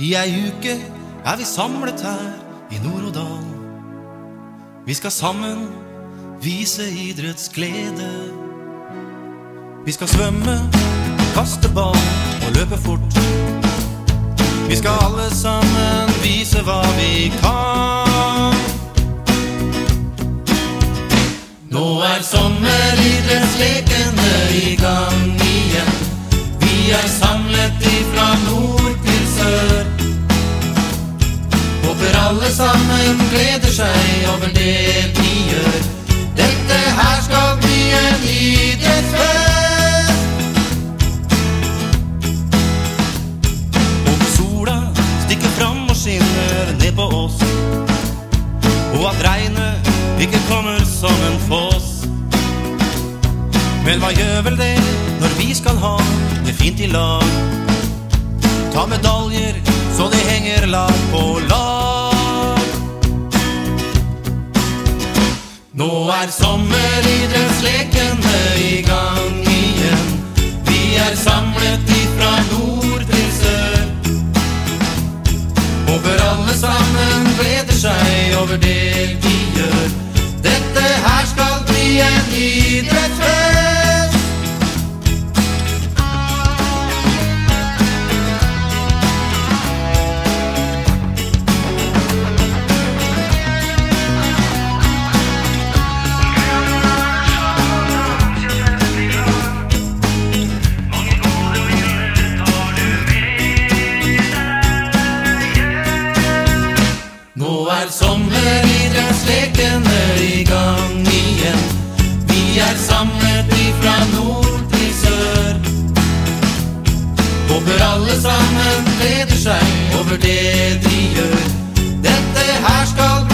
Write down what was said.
I ei uke er vi samlet her i Nord-Odal. Vi skal sammen vise idrettsglede. Vi skal svømme, kaste ball og løpe fort. Vi skal alle sammen vise hva vi kan. Nå er sommeridrettslekene i gang sammen gleder seg over det vi gjør. Dette her skal bli en idrettsfest. Om sola stikker fram og skinner ned på oss, og at regnet ikke kommer som en foss. Men hva gjør vel det når vi skal ha det fint i lag? Nå er sommeridrettslekene i gang igjen. Vi er samlet ifra nord til sør. Håper alle sammen gleder seg over det vi gjør. Dette her skal sommeridrettsleken er i gang igjen. Vi er samlet ifra nord til sør. Håper alle sammen gleder seg over det de gjør. Dette her skal bli